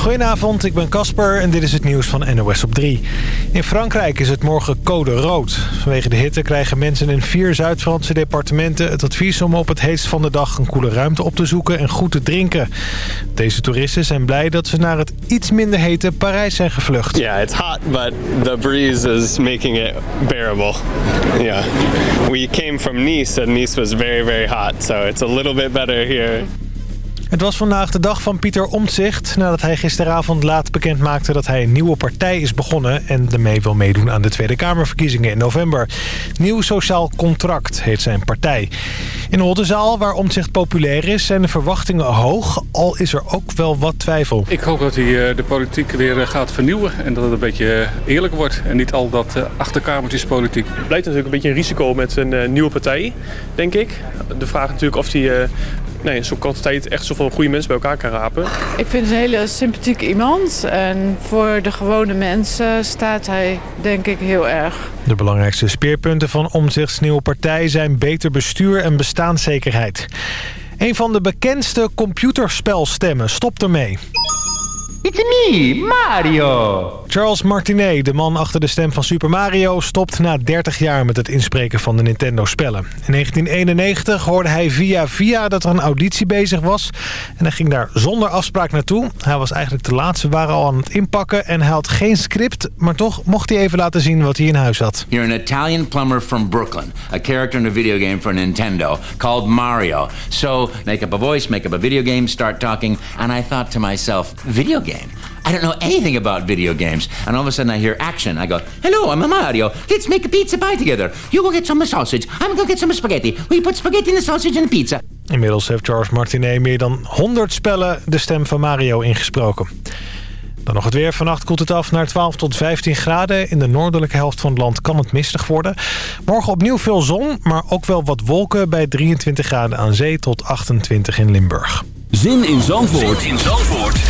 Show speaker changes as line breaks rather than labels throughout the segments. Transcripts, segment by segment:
Goedenavond, ik ben Casper en dit is het nieuws van NOS op 3. In Frankrijk is het morgen code rood. Vanwege de hitte krijgen mensen in vier Zuid-Franse departementen het advies om op het heetst van de dag een koele ruimte op te zoeken en goed te drinken. Deze toeristen zijn blij dat ze naar het iets minder hete Parijs zijn gevlucht.
Ja, yeah, it's hot, but the breeze is making it bearable. Yeah. We came from Nice and Nice was very, very hot, so it's a little bit better here.
Het was vandaag de dag van Pieter Omtzigt... nadat hij gisteravond laat bekend maakte dat hij een nieuwe partij is begonnen... en ermee wil meedoen aan de Tweede Kamerverkiezingen in november. Nieuw Sociaal Contract heet zijn partij. In Oldenzaal, waar Omtzigt populair is, zijn de verwachtingen hoog... al is er ook wel wat twijfel.
Ik hoop dat hij de politiek weer gaat vernieuwen... en dat het een beetje eerlijk wordt en niet al dat achterkamertjespolitiek.
Het blijkt natuurlijk een beetje een risico met een nieuwe partij, denk ik. De vraag natuurlijk of hij nee, in zo'n tijd echt zoveel goede mensen bij elkaar kan rapen.
Ik vind het een hele sympathiek iemand. En voor de gewone mensen staat hij denk ik heel erg.
De belangrijkste speerpunten van Omzichts nieuwe partij zijn beter bestuur en bestaanszekerheid. Een van de bekendste computerspelstemmen stopt ermee.
It's me, Mario!
Charles Martinet, de man achter de stem van Super Mario... stopt na 30 jaar met het inspreken van de Nintendo-spellen. In 1991 hoorde hij via via dat er een auditie bezig was... en hij ging daar zonder afspraak naartoe. Hij was eigenlijk te laat, ze waren al aan het inpakken... en hij had geen script, maar toch mocht hij even laten zien wat hij in huis had.
You're an Italian plumber from Brooklyn. A character in a video game for Nintendo called Mario. So, make up a voice, make up a video game, start talking... and I thought to myself, video game? I don't know anything about video games. And all of a sudden I hear action. I go, hello, I'm a Mario. Let's make a pizza pie together. You go get some sausage. I'm gonna go get some spaghetti. We put spaghetti in the sausage and the pizza.
Inmiddels heeft Charles Martinet meer dan 100 spellen de stem van Mario ingesproken. Dan nog het weer. Vannacht koelt het af naar 12 tot 15 graden. In de noordelijke helft van het land kan het mistig worden. Morgen opnieuw veel zon, maar ook wel wat wolken bij 23 graden aan zee tot 28 in Limburg.
Zin in Zandvoort. Zin in Zandvoort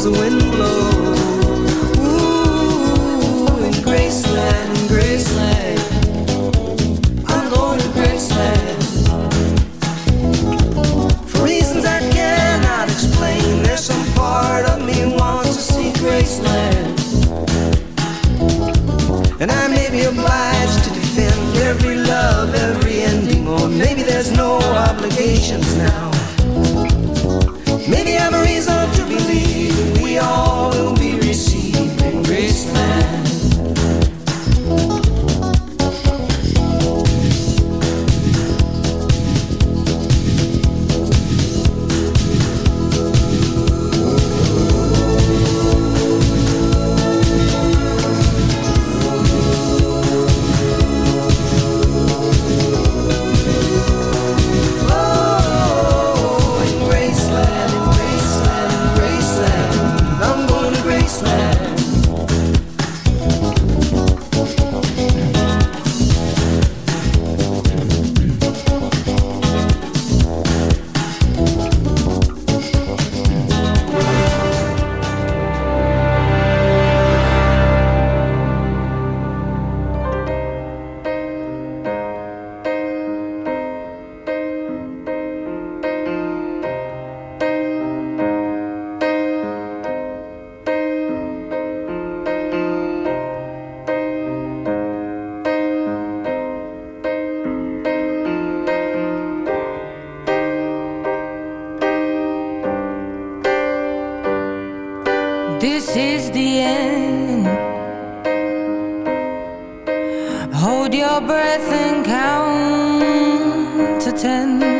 as the wind
blows. Breath and count to ten.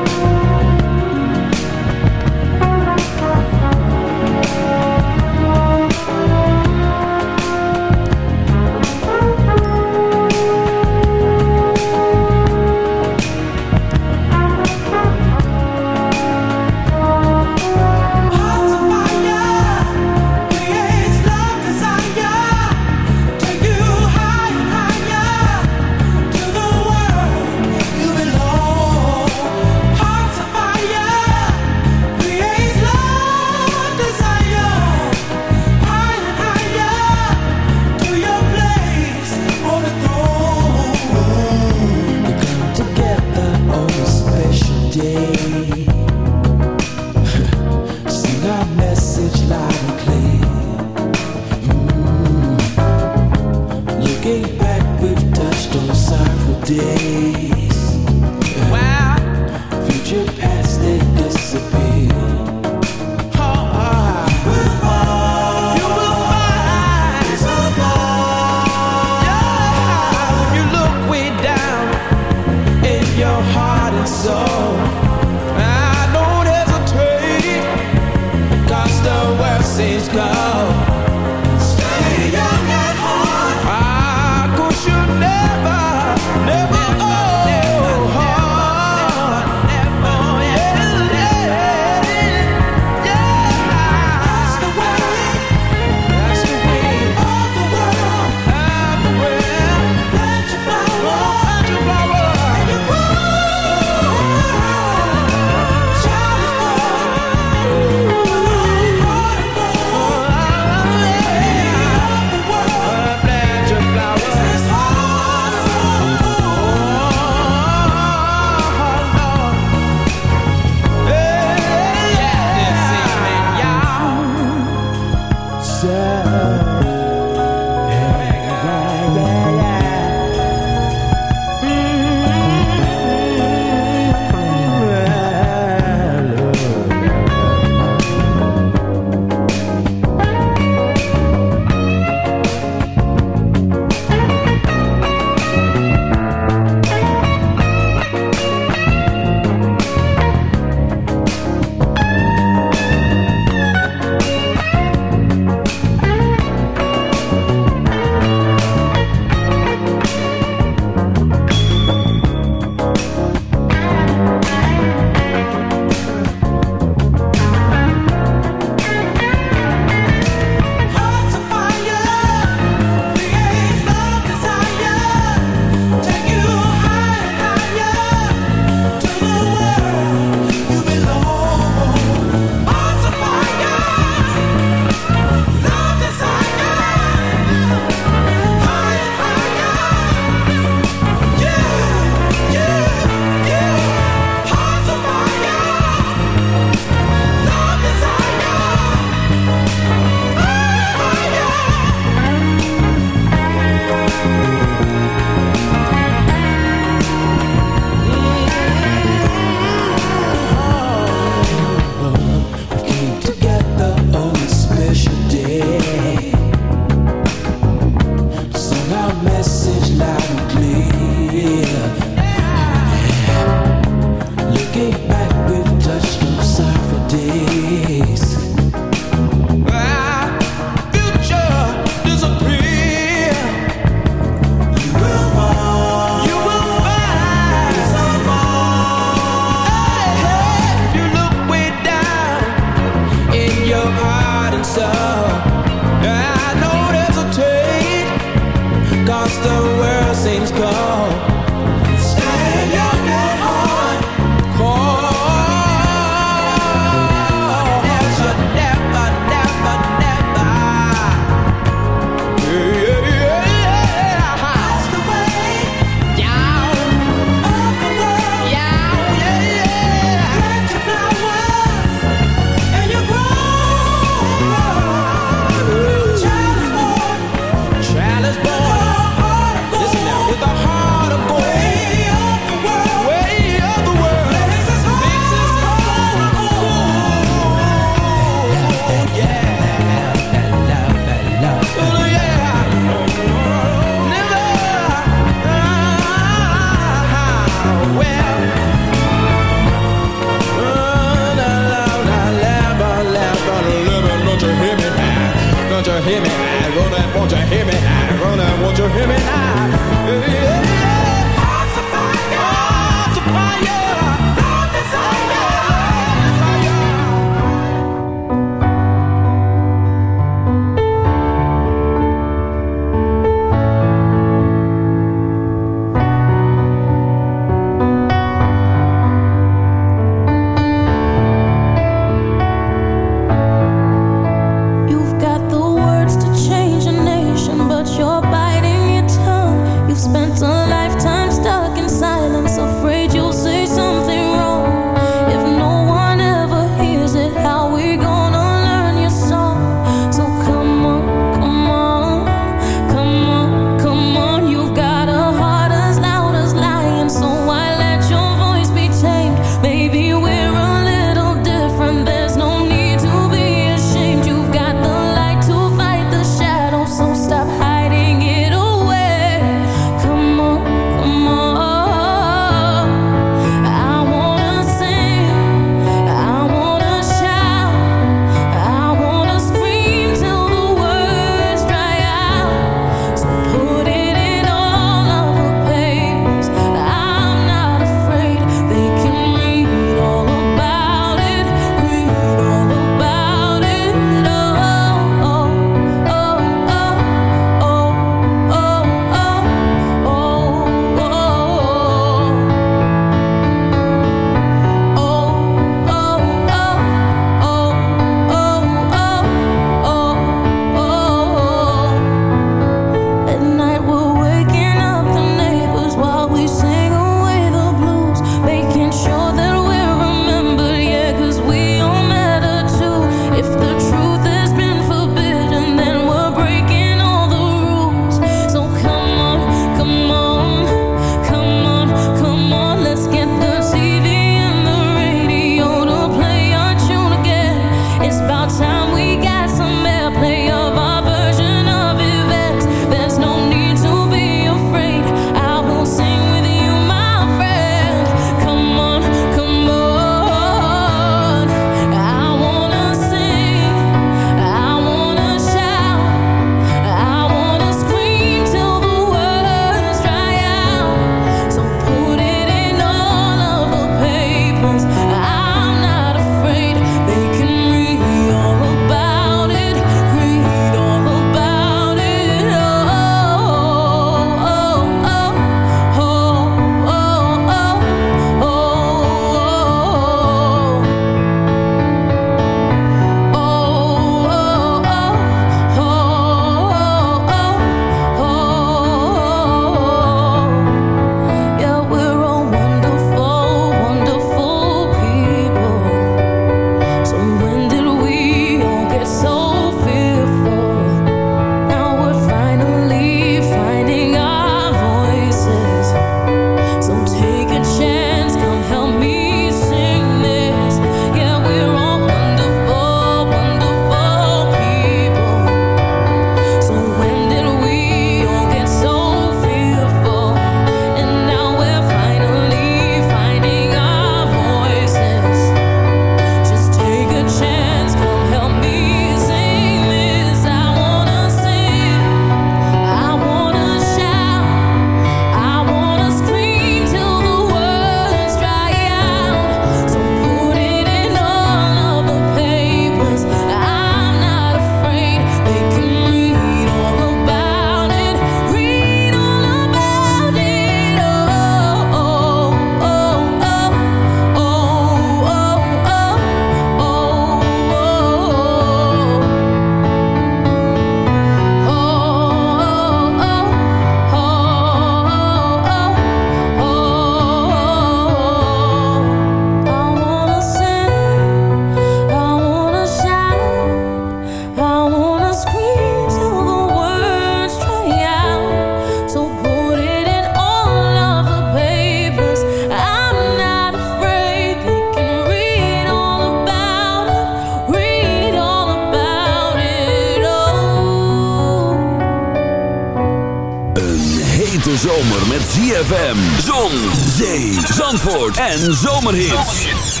en zomerhits.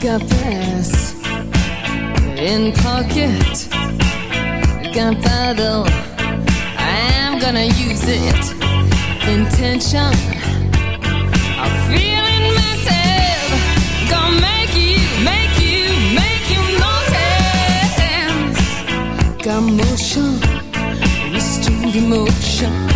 Got brass in pocket. Got Gunpowder, I'm gonna use it. Intention, I'm feeling massive. Gonna make you, make you, make you notice. Got motion, restored emotion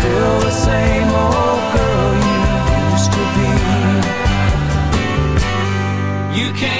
still the same old girl you used to be. You can't.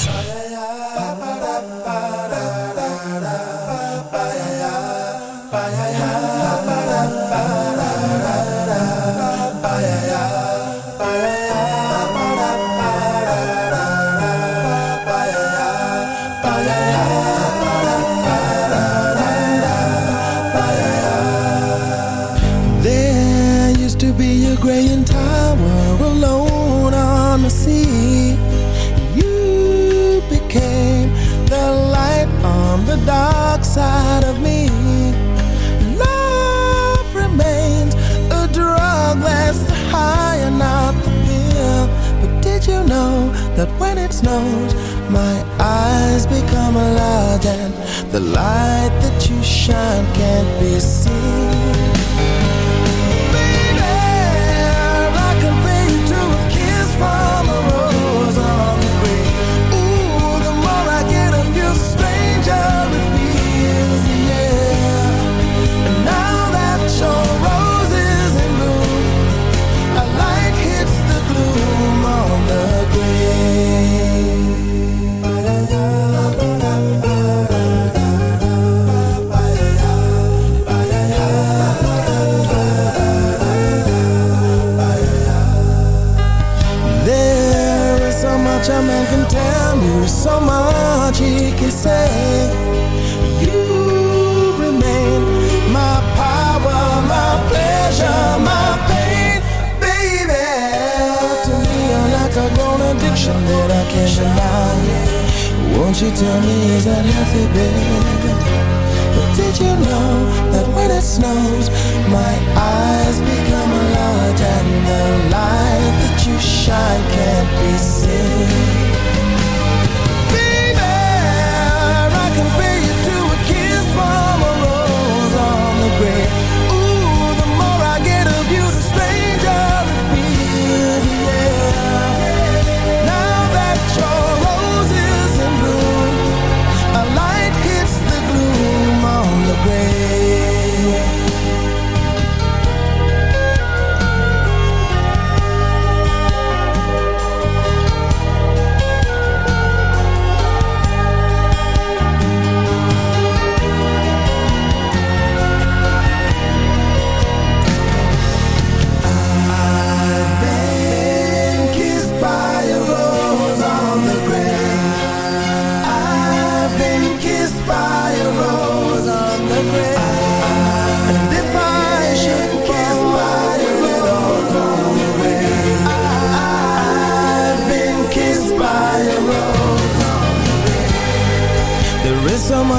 light that you shine.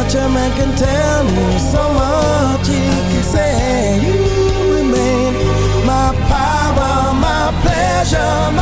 much a man can tell me, so much he can say. You remain my power, my pleasure, my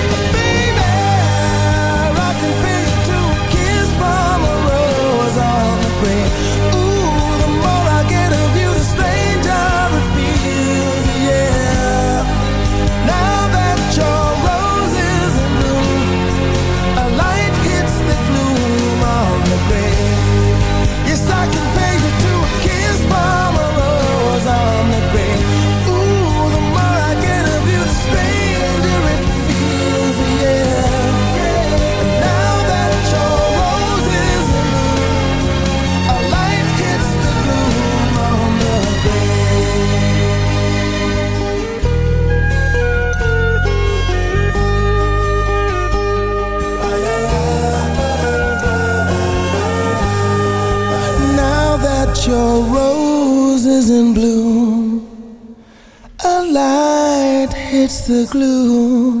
the
glue.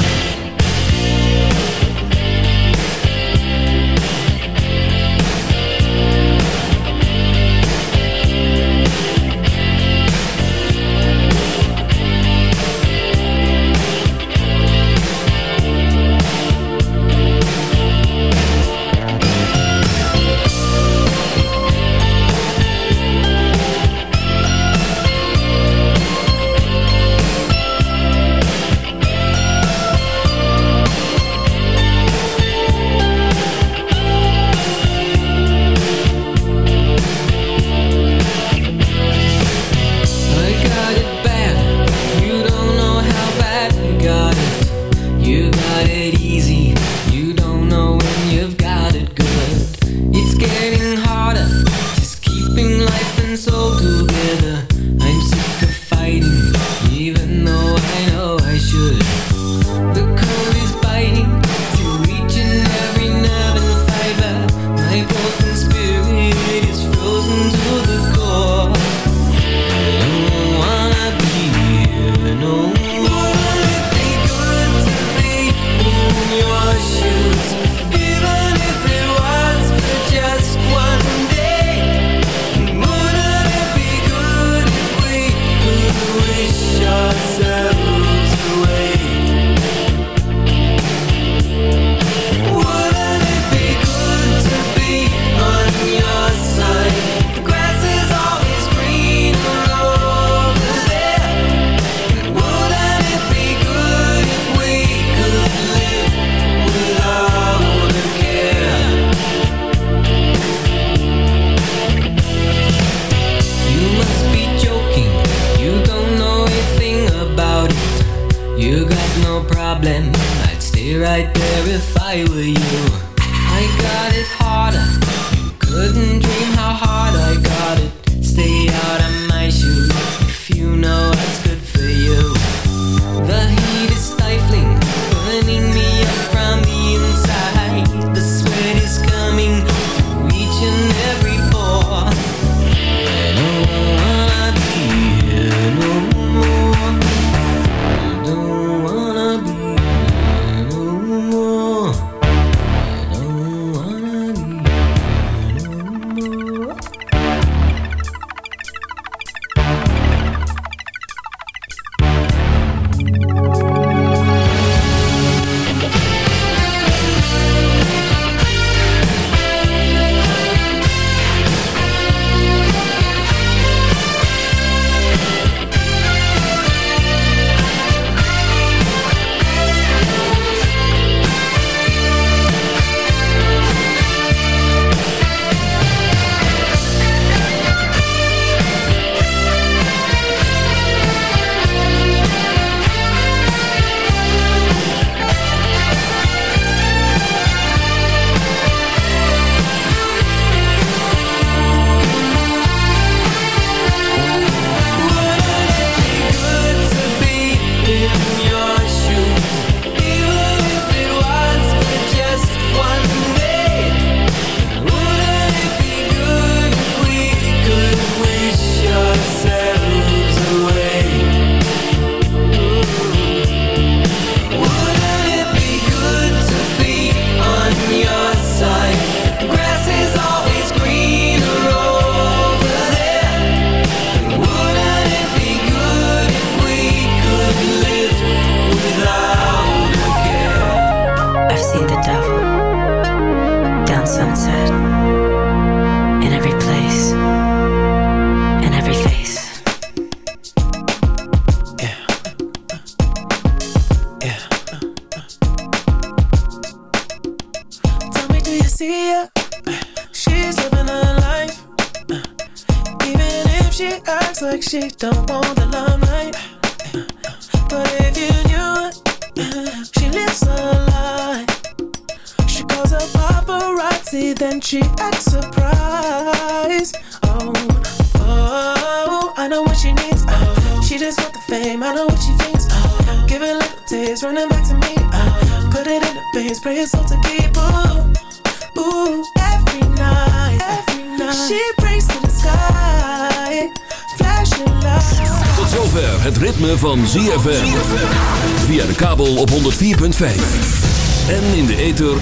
Yourself.